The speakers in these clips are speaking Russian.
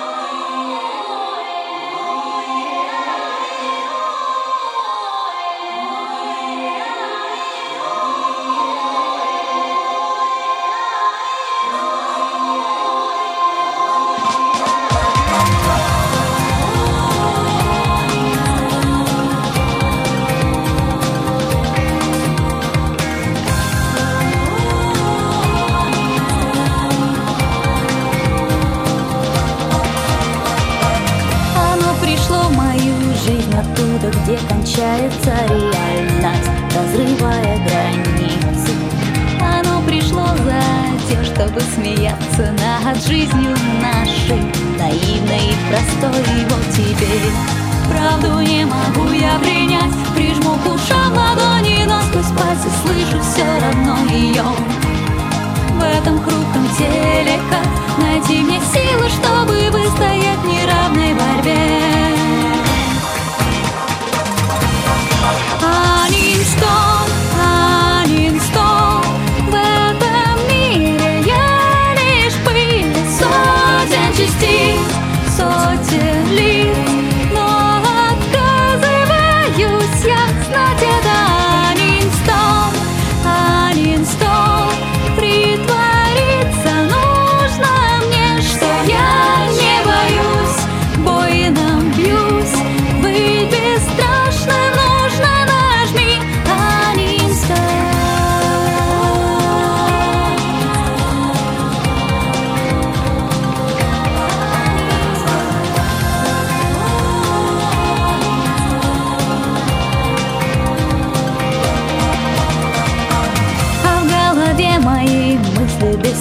Оно оттуда, где кончается реальность, разрывая границы. Оно пришло за тем, чтобы смеяться над жизнью нашей, наивной и простой. Вот теперь правду не могу я принять, прижму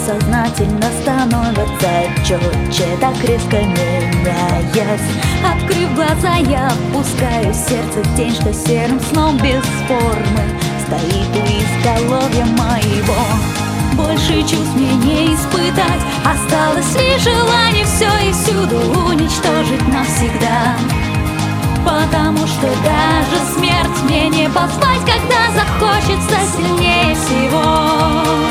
мысли бессознательно становятся четче, так резко меняясь. Открыв глаза, я опускаю сердце тень, что серым сном без формы Стоит у изголовья моего. Больше чувств мне не испытать Осталось лишь желание все и всюду уничтожить навсегда? Потому что даже смерть мне не позвать, когда захочется сильнее всего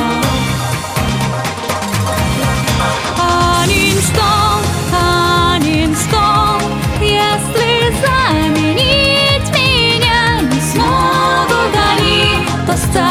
just